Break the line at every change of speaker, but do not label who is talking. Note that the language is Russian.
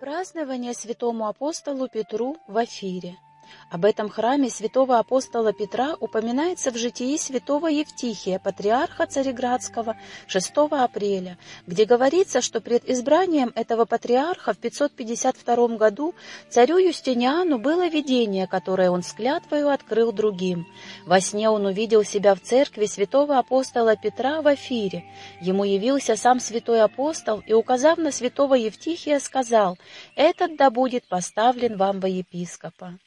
Празднование святому апостолу Петру в Афире. Об этом храме святого апостола Петра упоминается в житии святого Евтихия, патриарха Цареградского, 6 апреля, где говорится, что пред избранием этого патриарха в 552 году царю Юстиниану было видение, которое он с клятвою открыл другим. Во сне он увидел себя в церкви святого апостола Петра в Афире. Ему явился сам святой апостол и, указав на святого Евтихия, сказал, «Этот да будет поставлен вам во епископа».